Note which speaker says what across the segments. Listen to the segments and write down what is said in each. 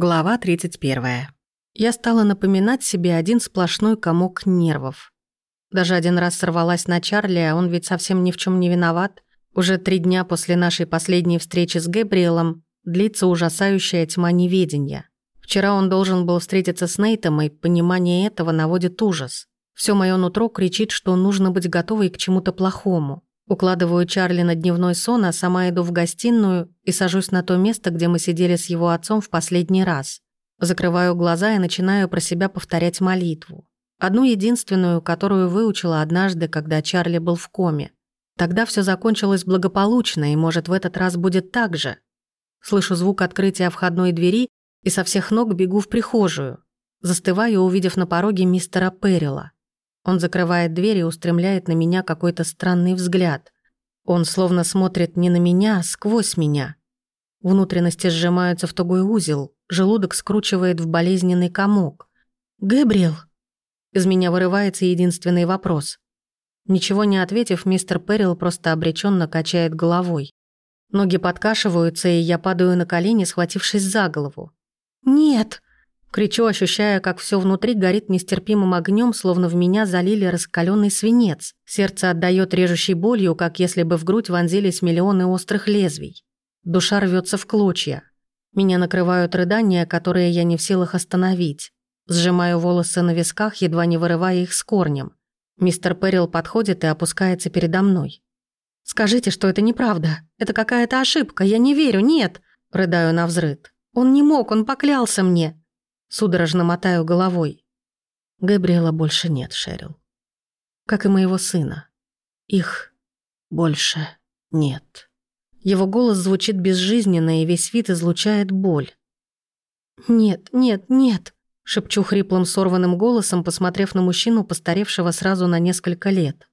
Speaker 1: Глава 31. Я стала напоминать себе один сплошной комок нервов. Даже один раз сорвалась на Чарли, а он ведь совсем ни в чем не виноват. Уже три дня после нашей последней встречи с Гэбриэлом длится ужасающая тьма неведения. Вчера он должен был встретиться с Нейтом, и понимание этого наводит ужас. Все мое нутро кричит, что нужно быть готовой к чему-то плохому. Укладываю Чарли на дневной сон, а сама иду в гостиную и сажусь на то место, где мы сидели с его отцом в последний раз. Закрываю глаза и начинаю про себя повторять молитву. Одну единственную, которую выучила однажды, когда Чарли был в коме. Тогда все закончилось благополучно, и, может, в этот раз будет так же. Слышу звук открытия входной двери и со всех ног бегу в прихожую. Застываю, увидев на пороге мистера Перрила. Он закрывает дверь и устремляет на меня какой-то странный взгляд. Он словно смотрит не на меня, а сквозь меня. Внутренности сжимаются в тугой узел, желудок скручивает в болезненный комок. «Гэбриэл!» Из меня вырывается единственный вопрос. Ничего не ответив, мистер Перрил просто обреченно качает головой. Ноги подкашиваются, и я падаю на колени, схватившись за голову. «Нет!» Кричу, ощущая, как все внутри горит нестерпимым огнем, словно в меня залили раскаленный свинец. Сердце отдает режущей болью, как если бы в грудь вонзились миллионы острых лезвий. Душа рвется в клочья. Меня накрывают рыдания, которые я не в силах остановить. Сжимаю волосы на висках, едва не вырывая их с корнем. Мистер Перрил подходит и опускается передо мной. «Скажите, что это неправда. Это какая-то ошибка. Я не верю, нет!» Рыдаю на взрыд. «Он не мог, он поклялся мне!» Судорожно мотаю головой. Габриэла больше нет, Шерил. Как и моего сына. Их больше нет. Его голос звучит безжизненно, и весь вид излучает боль. «Нет, нет, нет», — шепчу хриплым сорванным голосом, посмотрев на мужчину, постаревшего сразу на несколько лет.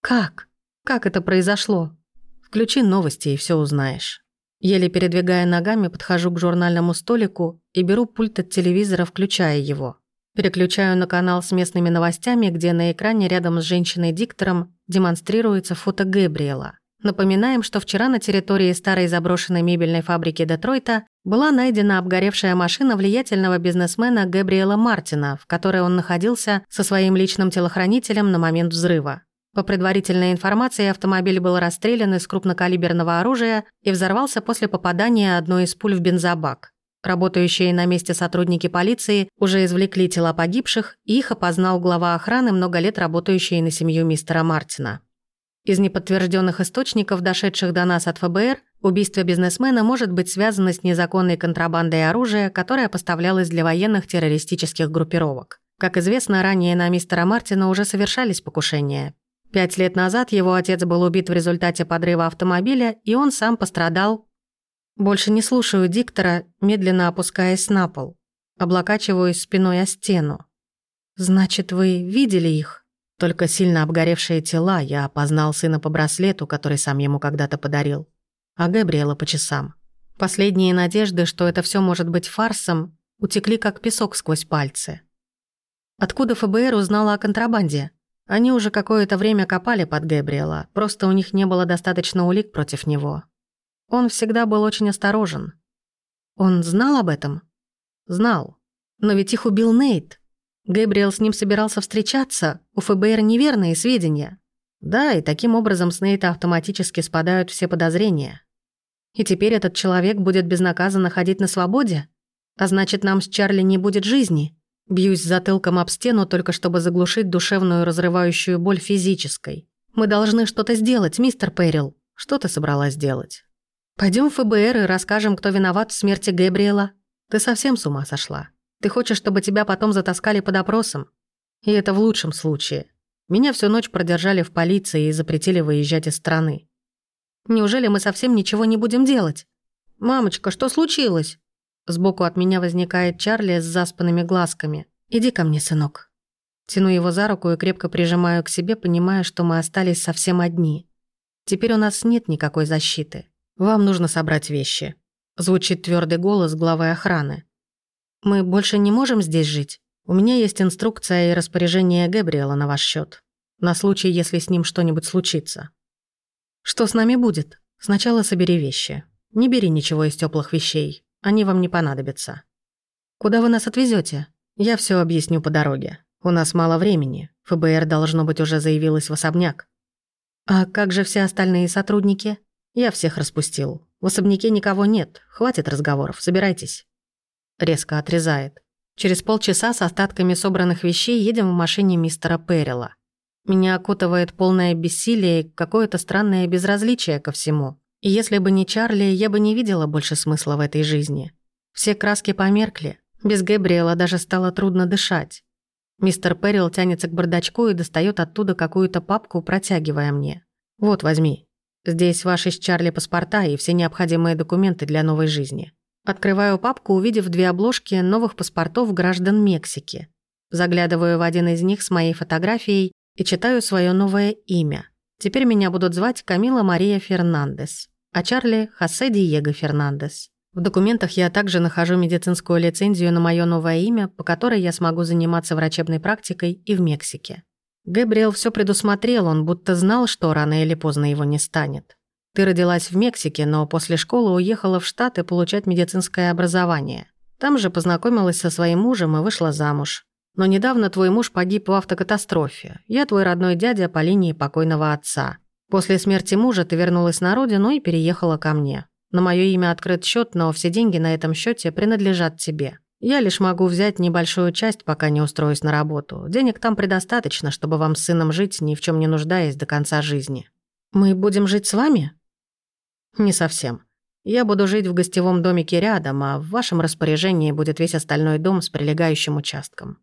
Speaker 1: «Как? Как это произошло? Включи новости, и все узнаешь». Еле передвигая ногами, подхожу к журнальному столику и беру пульт от телевизора, включая его. Переключаю на канал с местными новостями, где на экране рядом с женщиной-диктором демонстрируется фото Гэбриэла. Напоминаем, что вчера на территории старой заброшенной мебельной фабрики Детройта была найдена обгоревшая машина влиятельного бизнесмена Габриэла Мартина, в которой он находился со своим личным телохранителем на момент взрыва. По предварительной информации, автомобиль был расстрелян из крупнокалиберного оружия и взорвался после попадания одной из пуль в бензобак. Работающие на месте сотрудники полиции уже извлекли тела погибших, и их опознал глава охраны, много лет работающий на семью мистера Мартина. Из неподтвержденных источников, дошедших до нас от ФБР, убийство бизнесмена может быть связано с незаконной контрабандой оружия, которая поставлялась для военных террористических группировок. Как известно, ранее на мистера Мартина уже совершались покушения. Пять лет назад его отец был убит в результате подрыва автомобиля, и он сам пострадал. Больше не слушаю диктора, медленно опускаясь на пол. Облокачиваюсь спиной о стену. «Значит, вы видели их?» Только сильно обгоревшие тела я опознал сына по браслету, который сам ему когда-то подарил, а Габриэла по часам. Последние надежды, что это все может быть фарсом, утекли как песок сквозь пальцы. Откуда ФБР узнала о контрабанде? Они уже какое-то время копали под Гэбриэла, просто у них не было достаточно улик против него. Он всегда был очень осторожен. Он знал об этом? Знал. Но ведь их убил Нейт. Гэбриэл с ним собирался встречаться, у ФБР неверные сведения. Да, и таким образом с Нейта автоматически спадают все подозрения. И теперь этот человек будет безнаказанно ходить на свободе? А значит, нам с Чарли не будет жизни. Бьюсь затылком об стену, только чтобы заглушить душевную разрывающую боль физической. «Мы должны что-то сделать, мистер Перрил». «Что ты собралась делать?» Пойдем в ФБР и расскажем, кто виноват в смерти Гэбриэла. Ты совсем с ума сошла. Ты хочешь, чтобы тебя потом затаскали под опросом? И это в лучшем случае. Меня всю ночь продержали в полиции и запретили выезжать из страны. Неужели мы совсем ничего не будем делать? Мамочка, что случилось? Сбоку от меня возникает Чарли с заспанными глазками. «Иди ко мне, сынок». Тяну его за руку и крепко прижимаю к себе, понимая, что мы остались совсем одни. Теперь у нас нет никакой защиты. Вам нужно собрать вещи. Звучит твердый голос главы охраны. Мы больше не можем здесь жить. У меня есть инструкция и распоряжение Габриэла на ваш счет, На случай, если с ним что-нибудь случится. Что с нами будет? Сначала собери вещи. Не бери ничего из теплых вещей. Они вам не понадобятся. Куда вы нас отвезете? Я все объясню по дороге. У нас мало времени. ФБР, должно быть, уже заявилось в особняк. А как же все остальные сотрудники? Я всех распустил. В особняке никого нет. Хватит разговоров, собирайтесь. Резко отрезает. Через полчаса с остатками собранных вещей едем в машине мистера Перрила. Меня окутывает полное бессилие и какое-то странное безразличие ко всему. И если бы не Чарли, я бы не видела больше смысла в этой жизни. Все краски померкли. Без Гэбриэла даже стало трудно дышать. Мистер Перрил тянется к бардачку и достает оттуда какую-то папку, протягивая мне. «Вот, возьми. Здесь ваши с Чарли паспорта и все необходимые документы для новой жизни». Открываю папку, увидев две обложки новых паспортов граждан Мексики. Заглядываю в один из них с моей фотографией и читаю свое новое имя. Теперь меня будут звать Камила Мария Фернандес, а Чарли – Хосе Диего Фернандес. В документах я также нахожу медицинскую лицензию на мое новое имя, по которой я смогу заниматься врачебной практикой и в Мексике. Гэбриэл все предусмотрел, он будто знал, что рано или поздно его не станет. Ты родилась в Мексике, но после школы уехала в Штаты получать медицинское образование. Там же познакомилась со своим мужем и вышла замуж. Но недавно твой муж погиб в автокатастрофе. Я твой родной дядя по линии покойного отца. После смерти мужа ты вернулась на родину и переехала ко мне. На мое имя открыт счет, но все деньги на этом счете принадлежат тебе. Я лишь могу взять небольшую часть, пока не устроюсь на работу. Денег там предостаточно, чтобы вам с сыном жить, ни в чем не нуждаясь до конца жизни. Мы будем жить с вами? Не совсем. Я буду жить в гостевом домике рядом, а в вашем распоряжении будет весь остальной дом с прилегающим участком.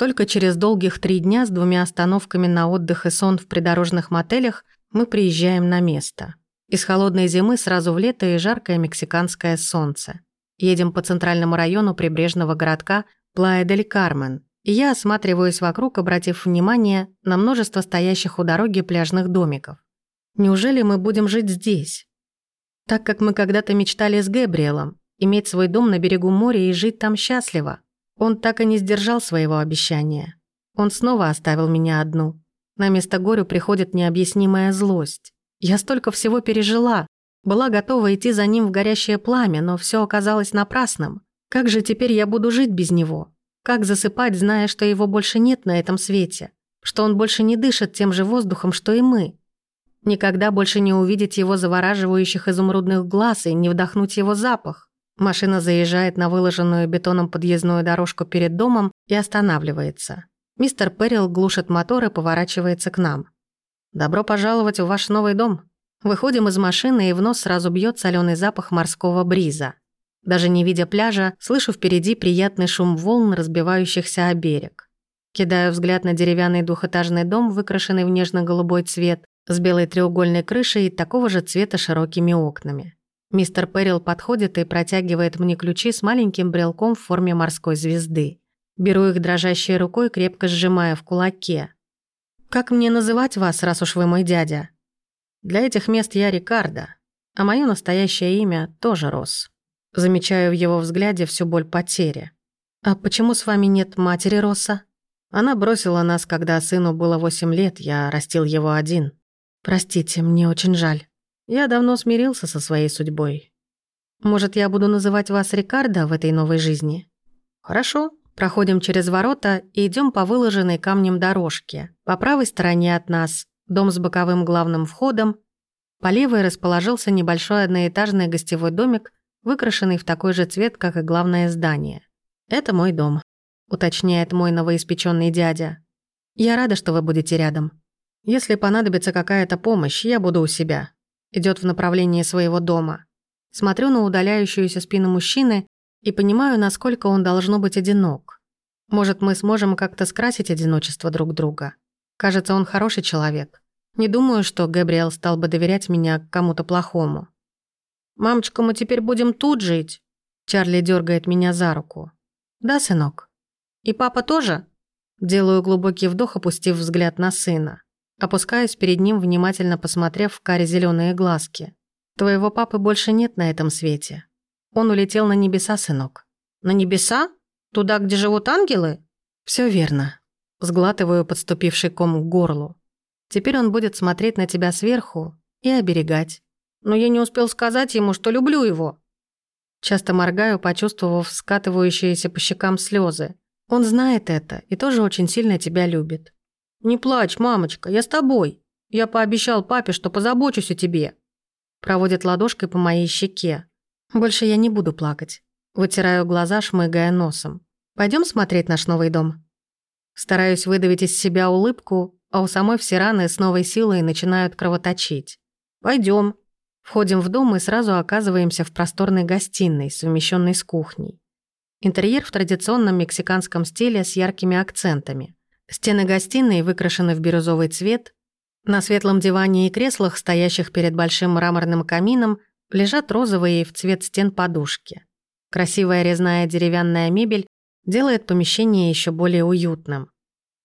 Speaker 1: Только через долгих три дня с двумя остановками на отдых и сон в придорожных мотелях мы приезжаем на место. Из холодной зимы сразу в лето и жаркое мексиканское солнце. Едем по центральному району прибрежного городка Плая-дель-Кармен, и я осматриваюсь вокруг, обратив внимание на множество стоящих у дороги пляжных домиков. Неужели мы будем жить здесь? Так как мы когда-то мечтали с Гэбриэлом, иметь свой дом на берегу моря и жить там счастливо. Он так и не сдержал своего обещания. Он снова оставил меня одну. На место горю приходит необъяснимая злость. Я столько всего пережила. Была готова идти за ним в горящее пламя, но все оказалось напрасным. Как же теперь я буду жить без него? Как засыпать, зная, что его больше нет на этом свете? Что он больше не дышит тем же воздухом, что и мы? Никогда больше не увидеть его завораживающих изумрудных глаз и не вдохнуть его запах. Машина заезжает на выложенную бетоном подъездную дорожку перед домом и останавливается. Мистер Перрил глушит мотор и поворачивается к нам. «Добро пожаловать в ваш новый дом». Выходим из машины, и в нос сразу бьет соленый запах морского бриза. Даже не видя пляжа, слышу впереди приятный шум волн, разбивающихся о берег. Кидаю взгляд на деревянный двухэтажный дом, выкрашенный в нежно-голубой цвет, с белой треугольной крышей и такого же цвета широкими окнами. Мистер Перрил подходит и протягивает мне ключи с маленьким брелком в форме морской звезды. Беру их дрожащей рукой, крепко сжимая в кулаке. «Как мне называть вас, раз уж вы мой дядя?» «Для этих мест я Рикардо, а мое настоящее имя тоже Рос». Замечаю в его взгляде всю боль потери. «А почему с вами нет матери Росса?» Она бросила нас, когда сыну было восемь лет, я растил его один. «Простите, мне очень жаль. Я давно смирился со своей судьбой. Может, я буду называть вас Рикардо в этой новой жизни?» «Хорошо», Проходим через ворота и идем по выложенной камнем дорожке. По правой стороне от нас дом с боковым главным входом. По левой расположился небольшой одноэтажный гостевой домик, выкрашенный в такой же цвет, как и главное здание. «Это мой дом», — уточняет мой новоиспеченный дядя. «Я рада, что вы будете рядом. Если понадобится какая-то помощь, я буду у себя». Идет в направлении своего дома. Смотрю на удаляющуюся спину мужчины и понимаю, насколько он должно быть одинок. Может, мы сможем как-то скрасить одиночество друг друга. Кажется, он хороший человек. Не думаю, что Габриэл стал бы доверять меня кому-то плохому. «Мамочка, мы теперь будем тут жить?» Чарли дергает меня за руку. «Да, сынок?» «И папа тоже?» Делаю глубокий вдох, опустив взгляд на сына. Опускаюсь перед ним, внимательно посмотрев в каре зеленые глазки. «Твоего папы больше нет на этом свете. Он улетел на небеса, сынок. На небеса? Туда, где живут ангелы? Все верно. Сглатываю подступивший ком к горлу. Теперь он будет смотреть на тебя сверху и оберегать. Но я не успел сказать ему, что люблю его. Часто моргаю, почувствовав скатывающиеся по щекам слезы. Он знает это и тоже очень сильно тебя любит. «Не плачь, мамочка, я с тобой. Я пообещал папе, что позабочусь о тебе». Проводит ладошкой по моей щеке. Больше я не буду плакать. Вытираю глаза, шмыгая носом. Пойдем смотреть наш новый дом?» Стараюсь выдавить из себя улыбку, а у самой все раны с новой силой начинают кровоточить. Пойдем. Входим в дом и сразу оказываемся в просторной гостиной, совмещенной с кухней. Интерьер в традиционном мексиканском стиле с яркими акцентами. Стены гостиной выкрашены в бирюзовый цвет. На светлом диване и креслах, стоящих перед большим мраморным камином, лежат розовые в цвет стен подушки. Красивая резная деревянная мебель делает помещение еще более уютным.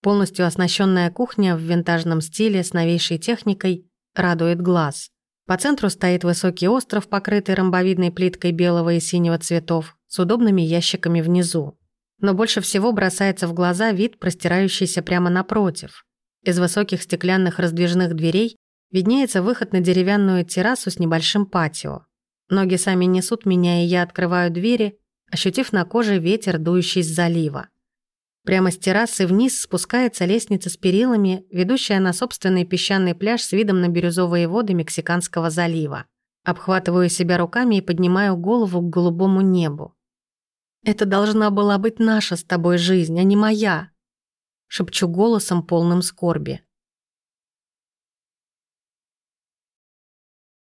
Speaker 1: Полностью оснащенная кухня в винтажном стиле с новейшей техникой радует глаз. По центру стоит высокий остров, покрытый ромбовидной плиткой белого и синего цветов, с удобными ящиками внизу. Но больше всего бросается в глаза вид, простирающийся прямо напротив. Из высоких стеклянных раздвижных дверей виднеется выход на деревянную террасу с небольшим патио. Ноги сами несут меня, и я открываю двери, ощутив на коже ветер, дующий с залива. Прямо с террасы вниз спускается лестница с перилами, ведущая на собственный песчаный пляж с видом на бирюзовые воды Мексиканского залива. Обхватываю себя руками и поднимаю голову к голубому небу. «Это должна была быть наша с тобой жизнь, а не моя!» Шепчу голосом, полным скорби.